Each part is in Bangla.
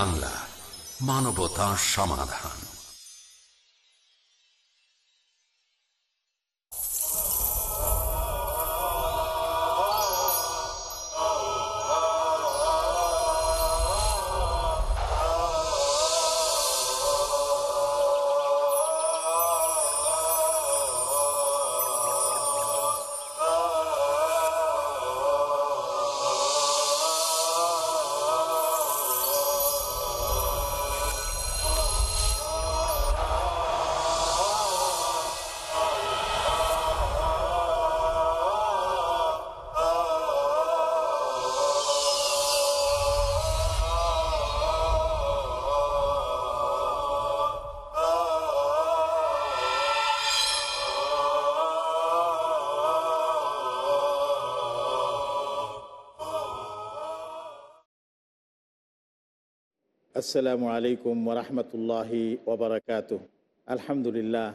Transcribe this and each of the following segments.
বাংলা মানবতা সমাধান। আসসালামু আলাইকুম ওরহমতুল্লাহি ওবরাকাত আলহামদুলিল্লাহ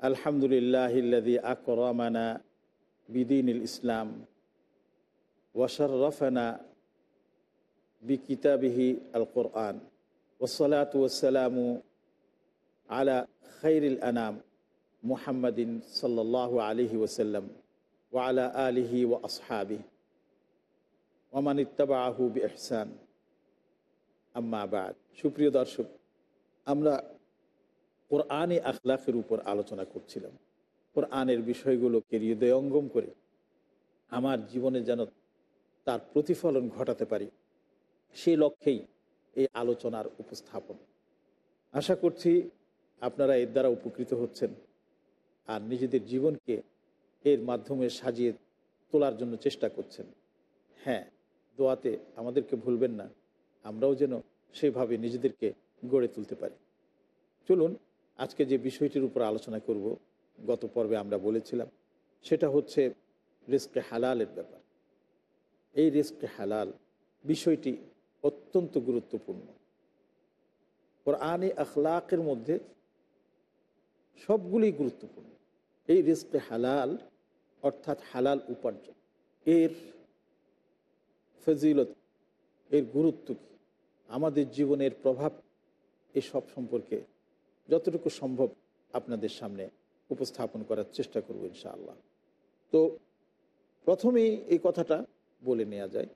আলহামদুলিল্লাহিল্লাদি আকরমানা বিদিন ইসলাম ওয়াশরফনা বিকিতাবিহি আল কোরআন ওসলাত ওসালামু আলা খৈরিল আনাম মুহাম্মদিন সাল্লাহ আলিহি ওসাল্লাম ওয়ালা আলিহি ও আসহাবি ওমান ইত্তাবাহু বি এহসান আম্মাবাদ সুপ্রিয় দর্শক, আমরা কোরআনে আখলাখের উপর আলোচনা করছিলাম। কোরআনের বিষয়গুলোকে হৃদয়ঙ্গম করে। আমার জীবনে যেন তার প্রতিফলন ঘটাতে পারি সেই লক্ষ্যেই এই আলোচনার উপস্থাপন। আশা করছি আপনারা এর দ্বারা উপকৃত হচ্ছেন আর নিজেদের জীবনকে এর মাধ্যমে সাজিয়ে তোলার জন্য চেষ্টা করছেন। হ্যাঁ দোয়াতে আমাদেরকে ভুলবেন না। আমরাও যেন সেভাবে নিজেদেরকে গড়ে তুলতে পারি। চলুন, আজকে যে বিষয়টির উপর আলোচনা করব, গত পর্বে আমরা বলেছিলাম, সেটা হচ্ছে রিস্কে হালালের ব্যাপার। এই রিস্কে হালাল বিষয়টি অত্যন্ত গুরুত্বপূর্ণ। ওর কোরআনে আখলাকের মধ্যে সবগুলি গুরুত্বপূর্ণ। এই রিস্কে হালাল অর্থাৎ হালাল উপার্জন, এর ফজিলত, এর গুরুত্ব কী? আমাদের জীবনের প্রভাব এসব সম্পর্কে যতটুকু সম্ভব আপনাদের সামনে উপস্থাপন করার চেষ্টা করব ইনশাআল্লাহ। তো প্রথমেই এই কথাটা বলে নেওয়া যায়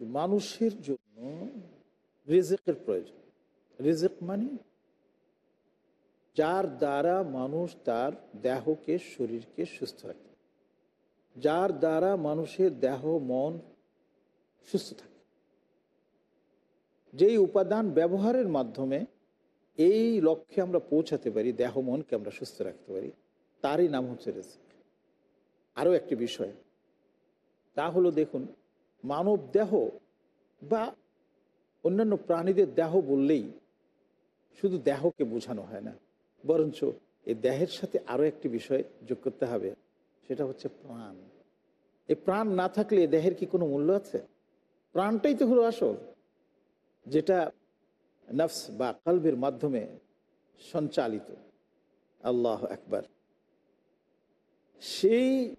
মানুষের জন্য রেজেকের প্রয়োজন। রেজেক মানে যার দ্বারা মানুষ তার দেহকে, শরীরকে সুস্থ রাখে। যার দ্বারা মানুষের দেহ, মন সুস্থ থাকে। যেই উপাদান ব্যবহারের মাধ্যমে এই লক্ষ্যে আমরা পৌঁছাতে পারি, দেহ মনকে আমরা সুস্থ রাখতে পারি, তারই নাম হচ্ছে রেজিক। আরও একটি বিষয়, তা হলো দেখুন, মানব দেহ বা অন্যান্য প্রাণীদের দেহ বললেই শুধু দেহকে বোঝানো হয় না, বরঞ্চ এই দেহের সাথে আরও একটি বিষয় যোগ করতে হবে, সেটা হচ্ছে প্রাণ। এই প্রাণ না থাকলে দেহের কি কোনো মূল্য আছে? প্রাণটাই তো হলো আসল। যেটা নফস বা কলবের মাধ্যমে সঞ্চালিত। আল্লাহ একবার সেই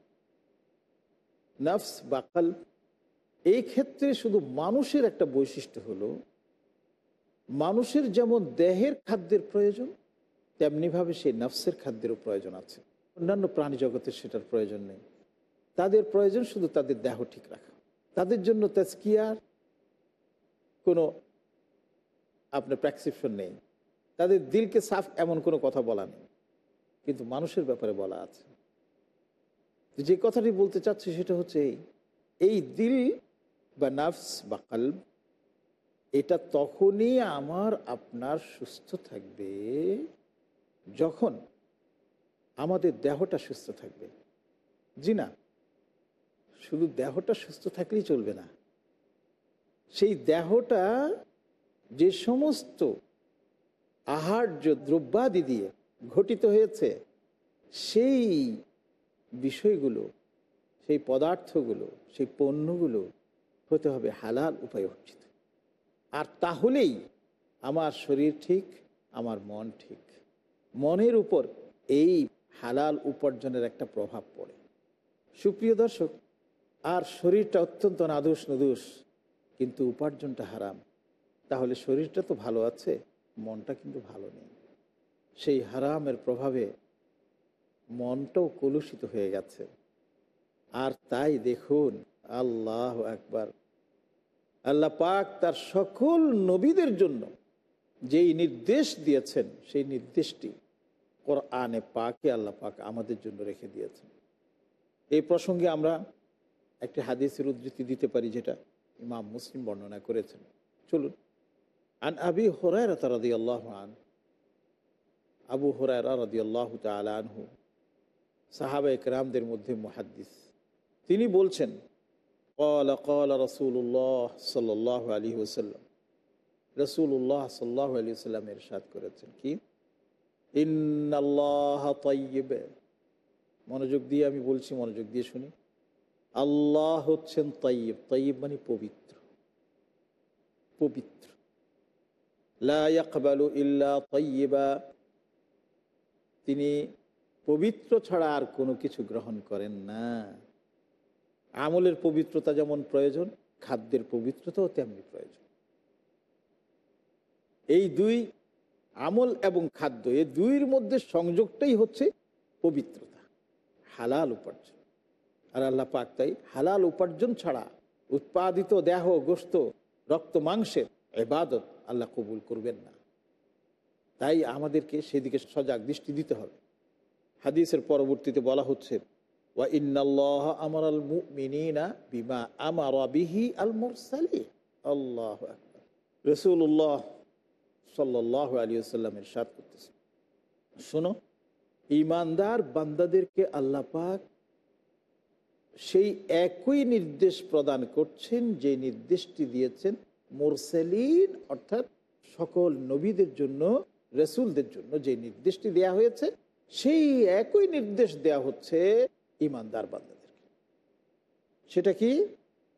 নফস বা কল্ব এই ক্ষেত্রে শুধু মানুষের একটা বৈশিষ্ট্য হলো, মানুষের যেমন দেহের খাদ্যের প্রয়োজন, তেমনিভাবে সেই নফসের খাদ্যেরও প্রয়োজন আছে। অন্যান্য প্রাণী জগতের সেটার প্রয়োজন নেই। তাদের প্রয়োজন শুধু তাদের দেহ ঠিক রাখা। তাদের জন্য তেজকিয়ার কোনো আপনার প্রেসক্রিপশন নেই। তাদের দিলকে সাফ এমন কোনো কথা বলা নেই। কিন্তু মানুষের ব্যাপারে বলা আছে। যে কথাটি বলতে চাচ্ছি সেটা হচ্ছে এই দিল বা নার্ভস বা কাল্ব, এটা তখনই আমার, আপনার সুস্থ থাকবে যখন আমাদের দেহটা সুস্থ থাকবে। জি না, শুধু দেহটা সুস্থ থাকলেই চলবে না। সেই দেহটা যে সমস্ত আহার্য দ্রব্যাদি দিয়ে ঘটিত হয়েছে, সেই বিষয়গুলো, সেই পদার্থগুলো, সেই পণ্যগুলো হতে হবে হালাল উপায় অর্জিত আর তাহলেই আমার শরীর ঠিক, আমার মন ঠিক। মনের উপর এই হালাল উপার্জনের একটা প্রভাব পড়ে। সুপ্রিয় দর্শক, আর শরীরটা অত্যন্ত নাদুস নদুস কিন্তু উপার্জনটা হারাম। তাহলে শরীরটা তো ভালো আছে, মনটা কিন্তু ভালো নেই। সেই হারামের প্রভাবে মনটাও কলুষিত হয়ে গেছে। আর তাই দেখুন, আল্লাহ একবার আল্লাহ পাক তার সকল নবীদের জন্য যেই নির্দেশ দিয়েছেন, সেই নির্দেশটি কোরআনে পাকে আল্লাহ পাক আমাদের জন্য রেখে দিয়েছেন। এই প্রসঙ্গে আমরা একটি হাদিসের উদ্ধৃতি দিতে পারি যেটা ইমাম মুসলিম বর্ণনা করেছেন। চলুন। আন আবি হরায়রা তারাদি আল্লাহ আন আবু হরায়রা রাদি আল্লাহ তালা আনহু সাহাবা একরামদের মধ্যে মুহাদ্দিস। তিনি বলছেন কল কল রসুল্লাহ সাল্লাহ আলী ওসাল্লাম রসুল্লাহ সাল্লাহ আলী সাল্লাম এরশাদ করেছেন কি? ইন্নআল্লাহ তৈব মনোযোগ দিয়ে আমি বলছি, মনোযোগ দিয়ে শুনি। আল্লাহ হচ্ছেন তৈব তৈব মানে পবিত্র। পবিত্র। ইল্লা তিনি পবিত্র ছাড়া আর কোনো কিছু গ্রহণ করেন না। আমলের পবিত্রতা যেমন প্রয়োজন, খাদ্যের পবিত্রতাও তেমনি প্রয়োজন। এই দুই আমল এবং খাদ্য এই দুইয়ের মধ্যে সংযোগটাই হচ্ছে পবিত্রতা, হালাল উপার্জন। আর আল্লাহ পাক তাই হালাল উপার্জন ছাড়া উৎপাদিত দেহ গোস্ত রক্ত, মাংসের এবাদত আল্লাহ কবুল করবেন না। তাই আমাদেরকে সেদিকে সজাগ দৃষ্টি দিতে হবে। হাদিসের পরবর্তীতে বলা হচ্ছে, ওয়া ইন্নাল্লাহ আমার আল মুমিনিনা বিমা আমার বিহি আল মুরসালি আল্লাহ রসুল্লাহ সাল্লাহ আলী সাল্লামের সাথ করতেছে। শোনো ইমানদার বান্দাদেরকে আল্লাহ পাক সেই একই নির্দেশ প্রদান করছেন যে নির্দেশটি দিয়েছেন মোরসেলিন, অর্থাৎ সকল নবীদের জন্য, রসুলদের জন্য যে নির্দেশটি দেয়া হয়েছে, সেই একই নির্দেশ দেয়া হচ্ছে ইমানদার বান্দাদেরকে। সেটা কি?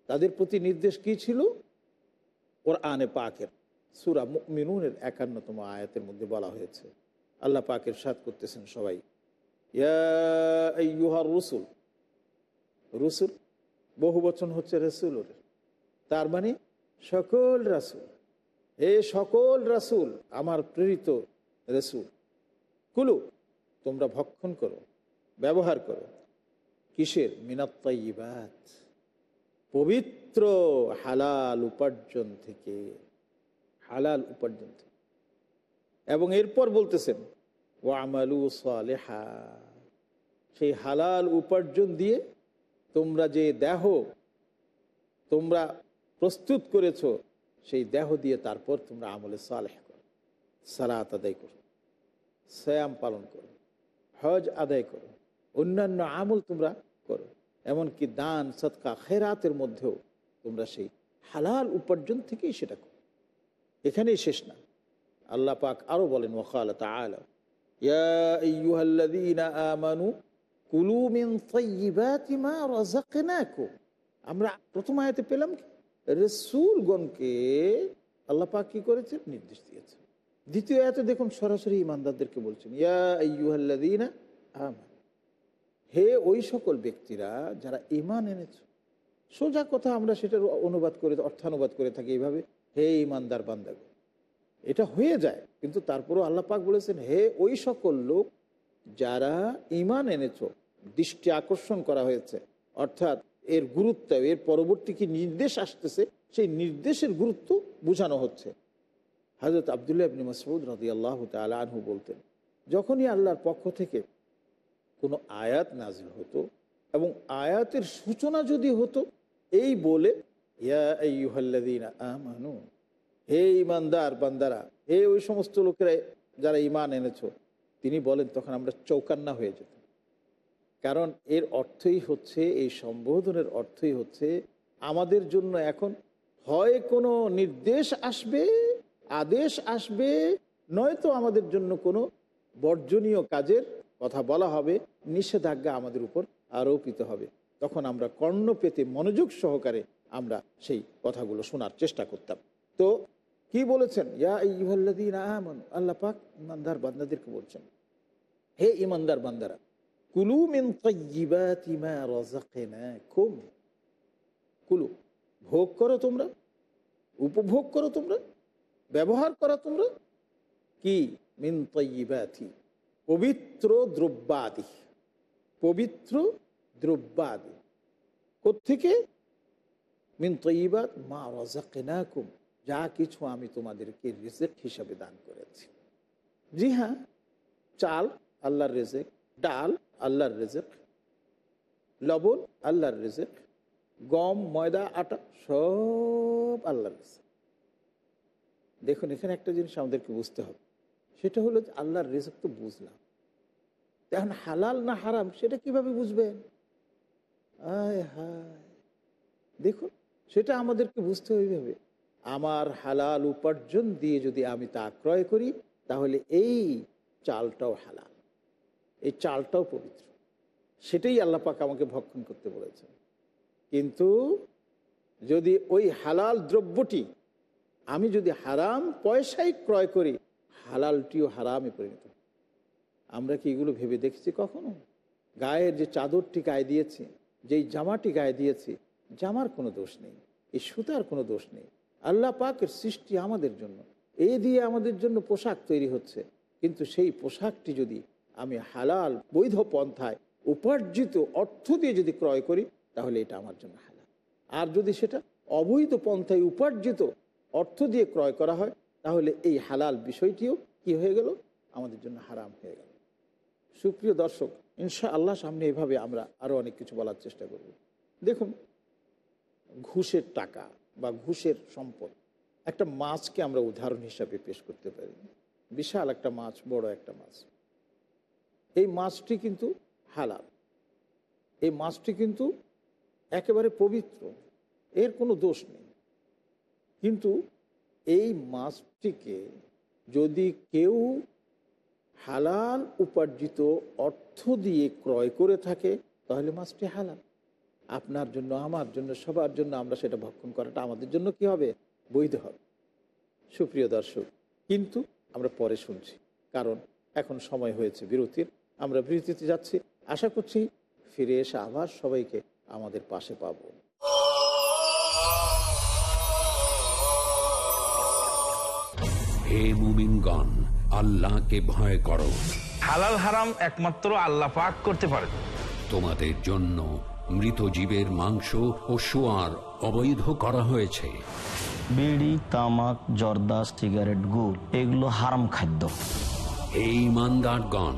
তাদের প্রতি নির্দেশ কি ছিল? ওর আনে পাকের সুরা মিনুনের একান্নতম আয়াতের মধ্যে বলা হয়েছে। আল্লাহ পাকের সাথ করতেছেন সবাই। রসুল। রসুল? বহু বচন হচ্ছে রসুলের। তার মানে সকল রাসুল, হে সকল রাসুল, আমার প্রেরিত রসুল, কুলু, তোমরা ভক্ষণ করো, ব্যবহার করো। কিসের? মিনাত্তাইবাত পবিত্র হালাল উপার্জন থেকে, হালাল উপার্জন থেকে। এবং এরপর বলতেছেন ও আমালু সালেহা, সেই হালাল উপার্জন দিয়ে তোমরা যে দেহ, তোমরা প্রস্তুত করেছ, সেই দেহ দিয়ে তারপর তোমরা আমলে সালেহ করো, সালাত আদায় করো শ্যাম পালন করো, হজ আদায় করো, অন্যান্য আমল তোমরা করো। এমনকি দান, সৎকা, খেরাতের মধ্যেও তোমরা সেই হালাল উপার্জন থেকেই সেটা করো। এখানেই শেষ না। আল্লাহ পাক আরও বলেন ওখাল রাযাকনাকুম। আমরা প্রথম আয়াতে পেলাম কি? রাসূলগণকে আল্লাহ পাক কি করেছেন? নির্দেশ দিয়েছেন। দ্বিতীয় এত দেখুন, সরাসরি ইমানদারদেরকে বলছেন, ইয়া হে ওই সকল ব্যক্তিরা যারা ইমান এনেছ, সোজা কথা আমরা সেটার অনুবাদ করে, অর্থানুবাদ করে থাকি এইভাবে, হে ইমানদার বান্দাগ এটা হয়ে যায়, কিন্তু তারপরও আল্লাহ পাক বলেছেন, হে ওই সকল লোক যারা ইমান এনেছ, দৃষ্টি আকর্ষণ করা হয়েছে, অর্থাৎ এর গুরুত্ব, এর পরবর্তী কি নির্দেশ আসতেছে, সেই নির্দেশের গুরুত্ব বোঝানো হচ্ছে। হাজরত আবদুল্লাহ ইবনি মাসউদ রাজি আল্লাহ আনহু বলতেন, যখনই আল্লাহর পক্ষ থেকে কোনো আয়াত নাজিল হতো এবং আয়াতের সূচনা যদি হতো, এই বলে হে ইমানদার বান্দারা, হে ওই সমস্ত লোকেরা যারা ইমান এনেছ, তিনি বলেন, তখন আমরা চৌকান্না হয়ে যেত কারণ এর অর্থই হচ্ছে, এই সম্বোধনের অর্থই হচ্ছে, আমাদের জন্য এখন হয় কোনো নির্দেশ আসবে, আদেশ আসবে, নয়তো আমাদের জন্য কোনো বর্জনীয় কাজের কথা বলা হবে, নিষেধাজ্ঞা আমাদের উপর আরোপিত হবে। তখন আমরা কর্ণ পেতে মনোযোগ সহকারে আমরা সেই কথাগুলো শোনার চেষ্টা করতাম। তো কি বলেছেন? ইয়া ইহল্লাদিন আল্লাহ পাক ইমানদার বান্দাদেরকে বলছেন, হে ইমানদার বান্দারা কুলু মিন কুলু ভোগ করো তোমরা? উপভোগ করো তোমরা? ব্যবহার করো তোমরা? কি? মিন তৈবাথি পবিত্র দ্রব্যাদি। পবিত্র দ্রব্যাদি। কোথেকে মিন তৈবাত মা রাজাকুম যা কিছু আমি তোমাদেরকে রিজেক হিসাবে দান করেছি। জি হ্যাঁ চাল, আল্লাহর রেজেক। ডাল, আল্লাহর রেজেক, লবণ, আল্লাহর রেজেক, গম, ময়দা, আটা, সব আল্লাহর রেজেক। দেখুন, এখানে একটা জিনিস আমাদেরকে বুঝতে হবে। সেটা হলো যে আল্লাহর রেজেক তো বুঝলাম। এখন হালাল না হারাম, সেটা কীভাবে বুঝবেন? আয় হায়। দেখুন, সেটা আমাদেরকে বুঝতে হইবে আমার হালাল উপার্জন দিয়ে যদি আমি তা ক্রয় করি, তাহলে এই চালটাও হালাল। এই চালটাও পবিত্র। সেটাই আল্লাহ পাক আমাকে ভক্ষণ করতে বলেছেন। কিন্তু যদি ওই হালাল দ্রব্যটি আমি যদি হারাম পয়সায় ক্রয় করি, হালালটিও হারামে পরিণত আমরা কি এগুলো ভেবে দেখেছি কখনো? গায়ের যে চাদরটি গায়ে দিয়েছি, যেই জামাটি গায়ে দিয়েছি, জামার কোনো দোষ নেই, এই সুতার কোনো দোষ নেই। আল্লাহ পাকের সৃষ্টি আমাদের জন্য। এই দিয়ে আমাদের জন্য পোশাক তৈরি হচ্ছে। কিন্তু সেই পোশাকটি যদি আমি হালাল, বৈধ পন্থায় উপার্জিত অর্থ দিয়ে যদি ক্রয় করি, তাহলে এটা আমার জন্য হালাল। আর যদি সেটা অবৈধ পন্থায় উপার্জিত অর্থ দিয়ে ক্রয় করা হয়, তাহলে এই হালাল বিষয়টিও কি হয়ে গেল? আমাদের জন্য হারাম হয়ে গেল। সুপ্রিয় দর্শক ইনশা আল্লাহ সামনে এভাবে আমরা আরও অনেক কিছু বলার চেষ্টা করব। দেখুন, ঘুষের টাকা বা ঘুষের সম্পদ, একটা মাছকে আমরা উদাহরণ হিসাবে পেশ করতে পারি। বিশাল একটা মাছ, বড় একটা মাছ। এই মাছটি কিন্তু হালাল। এই মাছটি কিন্তু একেবারে পবিত্র। এর কোনো দোষ নেই। কিন্তু এই মাছটিকে যদি কেউ হালাল উপার্জিত অর্থ দিয়ে ক্রয় করে থাকে, তাহলে মাছটি হালাল। আপনার জন্য, আমার জন্য, সবার জন্য আমরা সেটা ভক্ষণ করাটা আমাদের জন্য কি হবে? বৈধ হবে। সুপ্রিয় দর্শক, কিন্তু আমরা পরে শুনছি। কারণ এখন সময় হয়েছে বিরতির। আমরা বিরতিতে যাচ্ছি। আশা করছি ফিরে এসে আবার সবাইকে আমাদের পাশে পাবো। হে মুমিনগণ আল্লাহকে ভয় করো। হালাল হারাম একমাত্র আল্লাহ পাক করতে পারেন। তোমাদের জন্য মৃত জীবের মাংস ও সোয়ার অবৈধ করা হয়েছে। বিড়ি তামাক জর্দা সিগারেট গুল এগুলো হারাম খাদ্য। এই ইমানদারগণ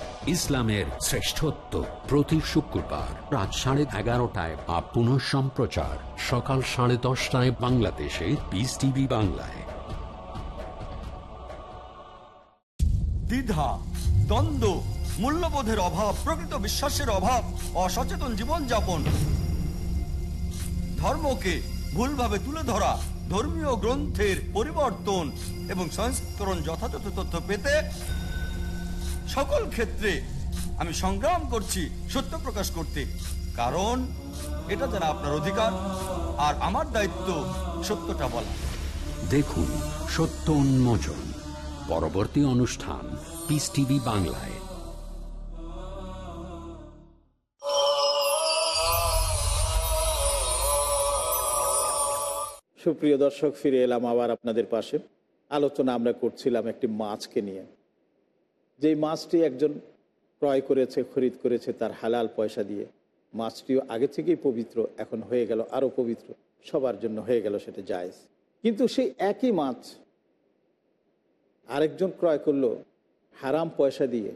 ইসলামের শ্রেষ্ঠত্ব প্রতি শুক্রবার রাত সাড়ে এগারোটায় বা পুনঃ সম্প্রচার। সকাল সাড়ে দশটায় বাংলাদেশে পিস টিভি বাংলায়। দ্বিধা, দ্বন্দ্ব, মূল্যবোধের অভাব, প্রকৃত বিশ্বাসের অভাব, অসচেতন জীবনযাপন। ধর্মকে ভুলভাবে তুলে ধরা, ধর্মীয় গ্রন্থের পরিবর্তন এবং সংস্করণ যথাযথ তথ্য পেতে সকল ক্ষেত্রে আমি সংগ্রাম করছি সত্য প্রকাশ করতে। কারণ এটা যারা আপনার অধিকার আর আমার দায়িত্ব সত্যটা বলা। দেখুন সত্য উন্মোচন পরবর্তী অনুষ্ঠান পিস টিভি বাংলায়। সুপ্রিয় দর্শক ফিরে এলাম আবার আপনাদের পাশে। আলোচনা আমরা করছিলাম একটি মাছকে নিয়ে। যেই মাছটি একজন ক্রয় করেছে, খরিদ করেছে তার হালাল পয়সা দিয়ে, মাছটিও আগে থেকেই পবিত্র, এখন হয়ে গেল আরও পবিত্র, সবার জন্য হয়ে গেল সেটা জায়েজ। কিন্তু সেই একই মাছ আরেকজন ক্রয় করল হারাম পয়সা দিয়ে,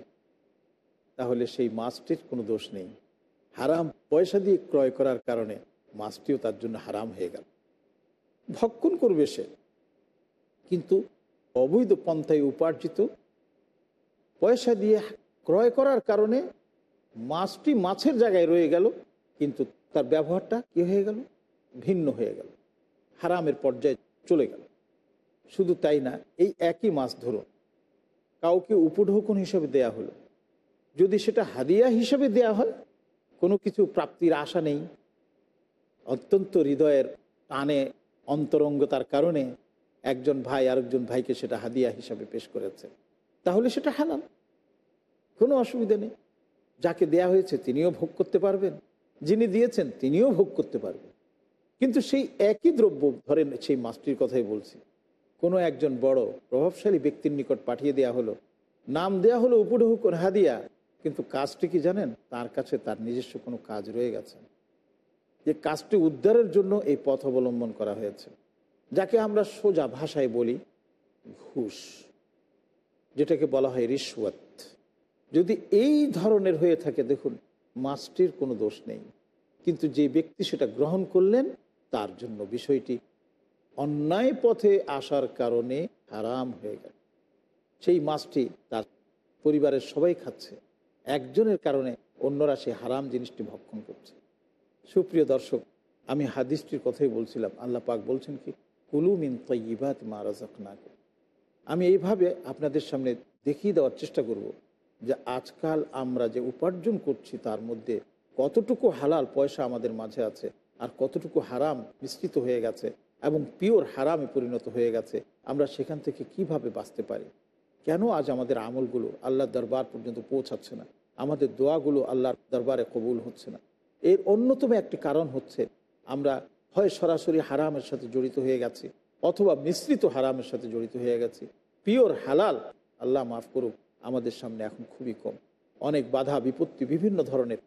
তাহলে সেই মাছটির কোনো দোষ নেই। হারাম পয়সা দিয়ে ক্রয় করার কারণে মাছটিও তার জন্য হারাম হয়ে গেল। ভক্ষণ করবে সে, কিন্তু অবৈধ পন্থায় উপার্জিত পয়সা দিয়ে ক্রয় করার কারণে মাছটি মাছের জায়গায় রয়ে গেল, কিন্তু তার ব্যবহারটা কি হয়ে গেল? ভিন্ন হয়ে গেল। হারামের পর্যায়ে চলে গেল। শুধু তাই না, এই একই মাছ ধরুন, কাউকে উপঢৌকন হিসেবে দেয়া হলো। যদি সেটা হাদিয়া হিসেবে দেয়া হয়, কোনো কিছু প্রাপ্তির আশা নেই। অত্যন্ত হৃদয়ের টানে অন্তরঙ্গতার কারণে একজন ভাই আরেকজন ভাইকে সেটা হাদিয়া হিসাবে পেশ করেছে। তাহলে সেটা হালাল। কোনো অসুবিধা নেই। যাকে দেয়া হয়েছে তিনিও ভোগ করতে পারবেন। যিনি দিয়েছেন তিনিও ভোগ করতে পারবেন। কিন্তু সেই একই দ্রব্য, ধরেন সেই মাছটির কথাই বলছি, কোনো একজন বড়, প্রভাবশালী ব্যক্তির নিকট পাঠিয়ে দেয়া হলো। নাম দেয়া হলো উপঢৌকন হাদিয়া, কিন্তু কাজটি কি জানেন? তার কাছে তার নিজস্ব কোনো কাজ রয়ে গেছে। যে কাজটি উদ্ধারের জন্য এই পথ অবলম্বন করা হয়েছে। যাকে আমরা সোজা ভাষায় বলি ঘুষ। যেটাকে বলা হয় রিশ্বত যদি এই ধরনের হয়ে থাকে, দেখুন, মাছটির কোনো দোষ নেই। কিন্তু যে ব্যক্তি সেটা গ্রহণ করলেন, তার জন্য বিষয়টি অন্যায় পথে আসার কারণে হারাম হয়ে গেল। সেই মাছটি তার পরিবারের সবাই খাচ্ছে। একজনের কারণে অন্যরা সেই হারাম জিনিসটি ভক্ষণ করছে। সুপ্রিয় দর্শক, আমি হাদিসটির কথাই বলছিলাম। আল্লাহ পাক বলছেন কি, কুলু মিন তৈবাত মারাজাক না আমি এইভাবে আপনাদের সামনে দেখিয়ে দেওয়ার চেষ্টা করব যে আজকাল আমরা যে উপার্জন করছি তার মধ্যে কতটুকু হালাল পয়সা আমাদের মাঝে আছে আর কতটুকু হারাম মিশ্রিত হয়ে গেছে এবং পিওর হারামে পরিণত হয়ে গেছে, আমরা সেখান থেকে কীভাবে বাঁচতে পারি? কেন আজ আমাদের আমলগুলো আল্লাহর দরবার পর্যন্ত পৌঁছাচ্ছে না? আমাদের দোয়াগুলো আল্লাহর দরবারে কবুল হচ্ছে না। এর অন্যতম একটি কারণ হচ্ছে আমরা হয় সরাসরি হারামের সাথে জড়িত হয়ে গেছি অথবা মিশ্রিত হারামের সাথে জড়িত হয়ে গেছি। পিওর হালাল, আল্লাহ মাফ করুক, আমাদের সামনে এখন খুবই কম। অনেক বাধা, বিপত্তি, বিভিন্ন ধরনের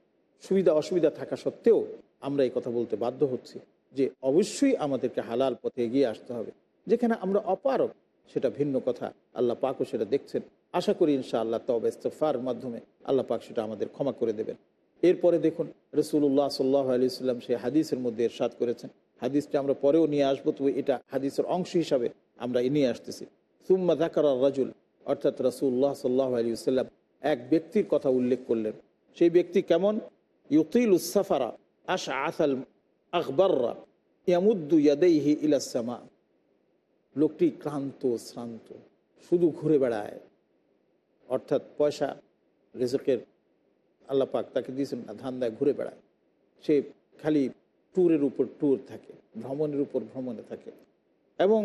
সুবিধা, অসুবিধা থাকা সত্ত্বেও আমরা এই কথা বলতে বাধ্য হচ্ছি যে অবশ্যই আমাদেরকে হালাল পথে এগিয়ে আসতে হবে। যেখানে আমরা অপারক সেটা ভিন্ন কথা। আল্লাহ পাকও সেটা দেখছেন। আশা করি ইনশা আল্লাহ তবে ইস্তফার মাধ্যমে আল্লাহ পাক সেটা আমাদের ক্ষমা করে দেবেন। এরপরে দেখুন রসুল্লাহ সাল্লাহ আলি সাল্লাম সেই হাদিসের মধ্যে এরশাদ করেছেন। হাদিসটা আমরা পরেও নিয়ে আসব, তবে এটা হাদিসের অংশ হিসাবে আমরা নিয়ে আসতেছি। সুম্মা জাকার রাজুল, অর্থাৎ রসুল্লাহ সাল্লাহ আলী সাল্লাম এক ব্যক্তির কথা উল্লেখ করলেন। সেই ব্যক্তি কেমন? ইউকিল উসাফারা আশ আসাল আকবররা ইয়ামুদ্দু ইয়াদেইহি ইলাসামা লোকটি ক্লান্ত, শ্রান্ত, শুধু ঘুরে বেড়ায়। অর্থাৎ পয়সা, রেজকের আল্লাপাক তাকে দিয়েছেন না, ধান্দায় ঘুরে বেড়ায়। সে খালি ট্যুরের উপর ট্যুর থাকে, ভ্রমণের উপর ভ্রমণে থাকে এবং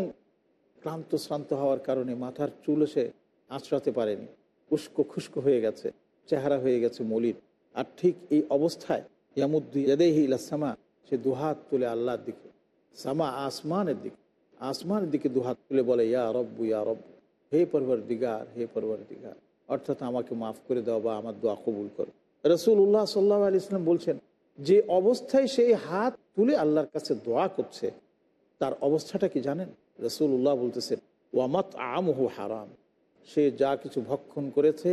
ক্লান্ত, শ্রান্ত হওয়ার কারণে মাথার চুল এসে আঁচড়াতে পারেনি। উস্কো খুস্কো হয়ে গেছে, চেহারা হয়ে গেছে মলিন। আর ঠিক এই অবস্থায় ইয়ামুদ্দি ইয়াদেহি ইলাসামা সে দুহাত তুলে আল্লাহর দিকে, সামা আসমানের দিকে আসমানের দিকে দুহাত তুলে বলে, ইয়া রব্বু ইয়া রব্বু, হে পরবর দিগার হে পরবর দিগার অর্থাৎ আমাকে মাফ করে দাও বা আমার দোয়া কবুল করো। রসুল্লাহ সাল্লাহ আলি ইসলাম বলছেন যে অবস্থায় সেই হাত তুলে আল্লাহর কাছে দোয়া করছে, তার অবস্থাটা কি জানেন? রসুল্লাহ বলতেছেন, ওয়ামাত আমহু হারাম। সে যা কিছু ভক্ষণ করেছে,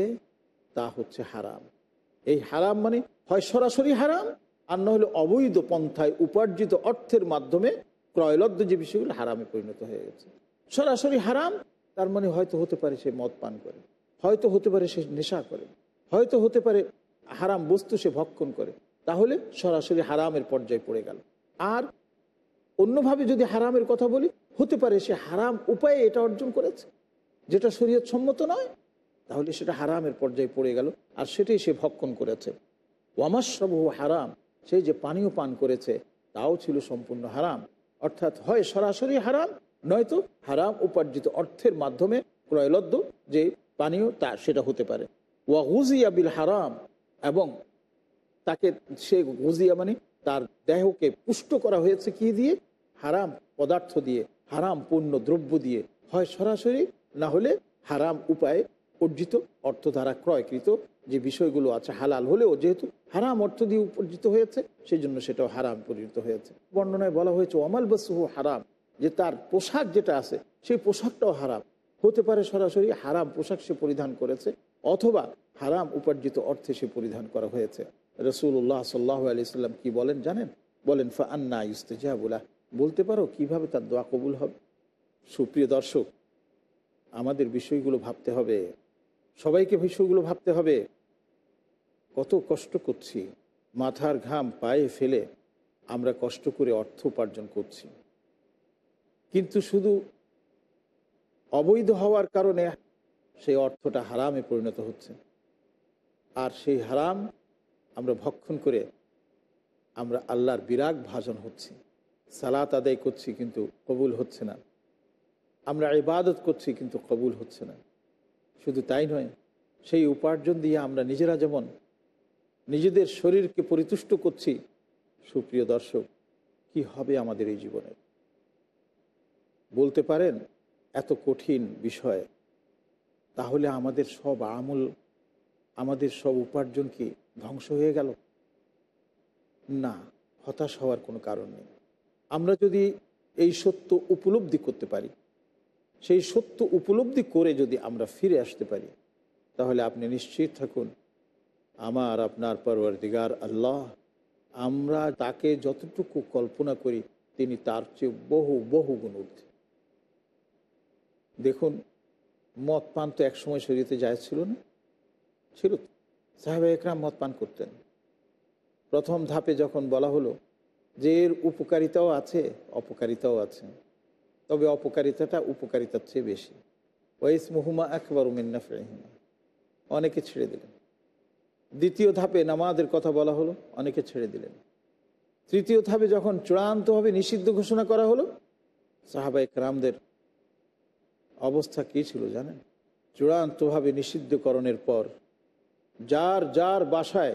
তা হচ্ছে হারাম। এই হারাম মানে হয় সরাসরি হারাম, আর না হলে অবৈধ পন্থায় উপার্জিত অর্থের মাধ্যমে ক্রয়লব্ধ যে বিষয়গুলো হারামে পরিণত হয়ে গেছে। সরাসরি হারাম, তার মানে হয়তো হতে পারে সে মদ পান করে, হয়তো হতে পারে সে নেশা করে, হয়তো হতে পারে হারাম বস্তু সে ভক্ষণ করে তাহলে সরাসরি হারামের পর্যায়ে পড়ে গেল। আর অন্যভাবে যদি হারামের কথা বলি, হতে পারে সে হারাম উপায়ে এটা অর্জন করেছে, যেটা শরীয়ত সম্মত নয়, তাহলে সেটা হারামের পর্যায়ে পড়ে গেল, আর সেটাই সে ভক্ষণ করেছে। ওয়ামাশ্রবহ হারাম সেই যে পানীয় পান করেছে, তাও ছিল সম্পূর্ণ হারাম। অর্থাৎ হয় সরাসরি হারাম, নয়তো হারাম উপার্জিত অর্থের মাধ্যমে ক্রয়লব্ধ যে পানীয় তা সেটা হতে পারে। ওয়া গুজিয়া বিল হারাম, এবং তাকে সে গুজিয়া মানে তার দেহকে পুষ্ট করা হয়েছে কি দিয়ে? হারাম পদার্থ দিয়ে, হারাম পণ্য দ্রব্য দিয়ে। হয় সরাসরি, না হলে হারাম উপায়ে অর্জিত অর্থ দ্বারা ক্রয়কৃত যে বিষয়গুলো আছে হালাল হলেও যেহেতু হারাম অর্থ দিয়ে উপার্জিত হয়েছে সেই জন্য সেটাও হারাম পরিণত হয়েছে। বর্ণনায় বলা হয়েছে অমাল বাসুহু হারাম যে তার পোশাক যেটা আছে, সেই পোশাকটাও হারাম। হতে পারে সরাসরি, হারাম পোশাক সে পরিধান করেছে, অথবা হারাম উপার্জিত অর্থে সে পরিধান করা হয়েছে। রসুল্লাহ সাল্লাহ আলি সাল্লাম কি বলেন জানেন? বলেন ফা আন্না ইস্তেজাবুল্লাহ বলতে পারো, কীভাবে তার দোয়া কবুল হবে? সুপ্রিয় দর্শক, আমাদের বিষয়গুলো ভাবতে হবে। সবাইকে বিষয়গুলো ভাবতে হবে। কত কষ্ট করছি, মাথার ঘাম পায়ে ফেলে আমরা কষ্ট করে অর্থ উপার্জন করছি। কিন্তু শুধু অবৈধ হওয়ার কারণে সেই অর্থটা হারামে পরিণত হচ্ছে। আর সেই হারাম আমরা ভক্ষণ করে আমরা আল্লাহর বিরাগ ভাজন হচ্ছি। সালাত আদায় করছি কিন্তু কবুল হচ্ছে না। আমরা ইবাদত করছি কিন্তু কবুল হচ্ছে না। শুধু তাই নয়, সেই উপার্জন দিয়ে আমরা নিজেরা যেমন নিজেদের শরীরকে পরিতুষ্ট করছি, সুপ্রিয় দর্শক, কি হবে আমাদের এই জীবনে? বলতে পারেন, এত কঠিন বিষয়, তাহলে আমাদের সব আমল, আমাদের সব উপার্জন কি ধ্বংস হয়ে গেল? না, হতাশ হওয়ার কোনো কারণ নেই। আমরা যদি এই সত্য উপলব্ধি করতে পারি, সেই সত্য উপলব্ধি করে যদি আমরা ফিরে আসতে পারি, তাহলে আপনি নিশ্চিত থাকুন, আমার, আপনার পরবর্তীগার আল্লাহ, আমরা তাকে যতটুকু কল্পনা করি, তিনি তার চেয়ে বহু বহু গুণ ঊর্ধ্বে। দেখুন, মদ পান তো একসময় শরীরতে যায় ছিল না? ছিল তো। সাহেব একরাম মদ পান করতেন। প্রথম ধাপে যখন বলা হলো যে এর উপকারিতাও আছে, অপকারিতাও আছে, তবে অপকারিতাটা উপকারিতার চেয়ে বেশি। ওয়াইস মুহুমা একবার উমিন্না ফেহিমা অনেকে ছেড়ে দিলেন। দ্বিতীয় ধাপে নামাজের কথা বলা হলো, অনেকে ছেড়ে দিলেন। তৃতীয় ধাপে যখন চূড়ান্তভাবে নিষিদ্ধ ঘোষণা করা হলো, সাহাবা একরামদের অবস্থা কী ছিল জানেন? চূড়ান্তভাবে নিষিদ্ধকরণের পর যার যার বাসায়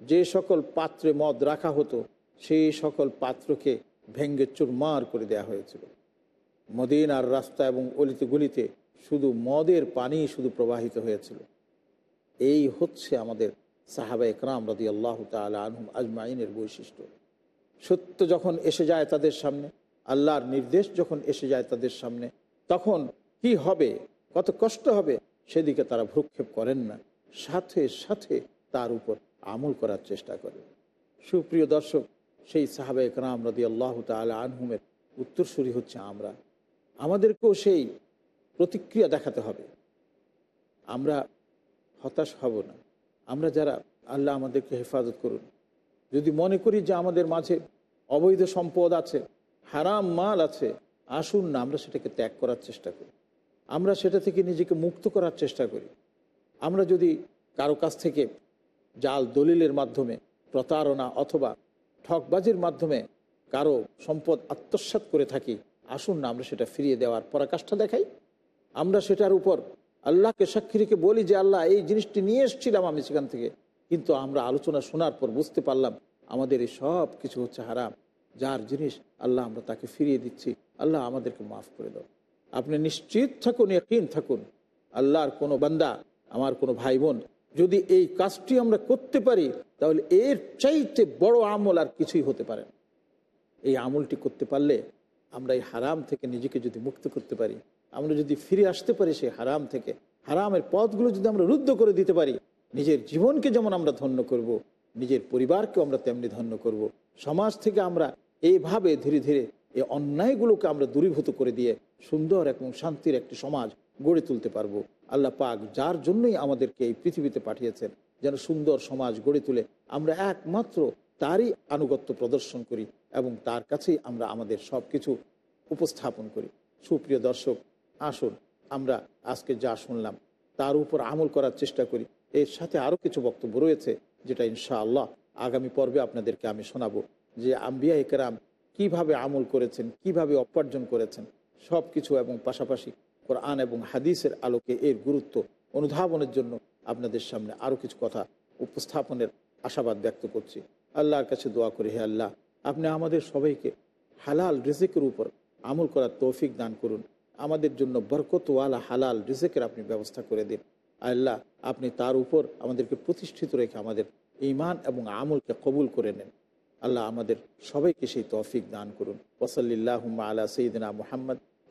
যে সকল পাত্রে মদ রাখা হতো, সেই সকল পাত্রকে ভেঙ্গে চুরমার করে দেয়া হয়েছিল। মদিনার রাস্তা এবং অলিতে গলিতে শুধু মদের পানি শুধু প্রবাহিত হয়েছিল। এই হচ্ছে আমাদের সাহাবা একরাম রদি আল্লাহ তালা আনহুম আজমাইনের বৈশিষ্ট্য। সত্য যখন এসে যায় তাদের সামনে, আল্লাহর নির্দেশ যখন এসে যায় তাদের সামনে, তখন কি হবে, কত কষ্ট হবে, সেদিকে তারা ভ্রুক্ষেপ করেন না। সাথে সাথে তার উপর আমল করার চেষ্টা করে। সুপ্রিয় দর্শক, সেই সাহাবা একরাম রদি আল্লাহ তালা আনহুমের উত্তরসূরি হচ্ছে আমরা। আমাদেরকেও সেই প্রতিক্রিয়া দেখাতে হবে। আমরা হতাশ হব না। আমরা যারা, আল্লাহ আমাদেরকে হেফাজত করুন। যদি মনে করি যে আমাদের মাঝে অবৈধ সম্পদ আছে, হারাম মাল আছে, আসুন না, আমরা সেটাকে ত্যাগ করার চেষ্টা করি। আমরা সেটা থেকে নিজেকে মুক্ত করার চেষ্টা করি। আমরা যদি কারও কাছ থেকে জাল দলিলের মাধ্যমে, প্রতারণা অথবা ঠকবাজির মাধ্যমে কারও সম্পদ আত্মসাত করে থাকি, আসুন না আমরা সেটা ফিরিয়ে দেওয়ার পরাকাষ্ঠা দেখাই। আমরা সেটার উপর আল্লাহকে সাক্ষী রেখে বলি যে, আল্লাহ, এই জিনিসটি নিয়ে এসেছিলাম আমি সেখান থেকে। কিন্তু আমরা আলোচনা শোনার পর বুঝতে পারলাম আমাদের এই সব কিছু হচ্ছে হারাম। যার জিনিস আল্লাহ আমরা তাকে ফিরিয়ে দিচ্ছি, আল্লাহ আমাদেরকে মাফ করে দাও। আপনি নিশ্চিত থাকুন একদিন থাকুন। আল্লাহর কোনো বান্দা আমার কোনো ভাই বোন যদি এই কাজটি আমরা করতে পারি, তাহলে এর চাইতে বড় আমল আর কিছুই হতে পারে না এই আমলটি করতে পারলে আমরা এই হারাম থেকে নিজেকে যদি মুক্ত করতে পারি, আমরা যদি ফিরে আসতে পারি সেই হারাম থেকে, হারামের পথগুলো যদি আমরা রুদ্ধ করে দিতে পারি, নিজের জীবনকে যেমন আমরা ধন্য করব। নিজের পরিবারকে আমরা তেমনি ধন্য করব। সমাজ থেকে আমরা এইভাবে ধীরে ধীরে এই অন্যায়গুলোকে আমরা দূরীভূত করে দিয়ে সুন্দর এবং শান্তির একটি সমাজ গড়ে তুলতে পারব আল্লাহ পাক যার জন্যই আমাদেরকে এই পৃথিবীতে পাঠিয়েছেন, যেন সুন্দর সমাজ গড়ে তুলে আমরা একমাত্র তারই আনুগত্য প্রদর্শন করি এবং তার কাছেই আমরা আমাদের সব কিছু উপস্থাপন করি। সুপ্রিয় দর্শক, আসুন আমরা আজকে যা শুনলাম তার উপর আমল করার চেষ্টা করি। এর সাথে আরও কিছু বক্তব্য রয়েছে, যেটা ইনশাআল্লাহ আগামী পর্বে আপনাদেরকে আমি শোনাবো। যে আম্বিয়া একরাম কীভাবে আমল করেছেন, কীভাবে উপার্জন করেছেন সব কিছু এবং পাশাপাশি কোরআন এবং হাদিসের আলোকে এর গুরুত্ব অনুধাবনের জন্য আপনাদের সামনে আরও কিছু কথা উপস্থাপনের আশাবাদ ব্যক্ত করছি। আল্লাহর কাছে দোয়া করি, হে আল্লাহ, আপনি আমাদের সবাইকে হালাল রিজিকের উপর আমল করার তৌফিক দান করুন। আমাদের জন্য বরকতওয়ালা হালাল রিজেকের আপনি ব্যবস্থা করে দিন। আল্লাহ, আপনি তার উপর আমাদেরকে প্রতিষ্ঠিত রেখে আমাদের ইমান এবং আমলকে কবুল করে নেন। আল্লাহ আমাদের সবাইকে সেই তৌফিক দান করুন। ওসলিল্লাহ আলা সঈদিনা মোহাম্মদ।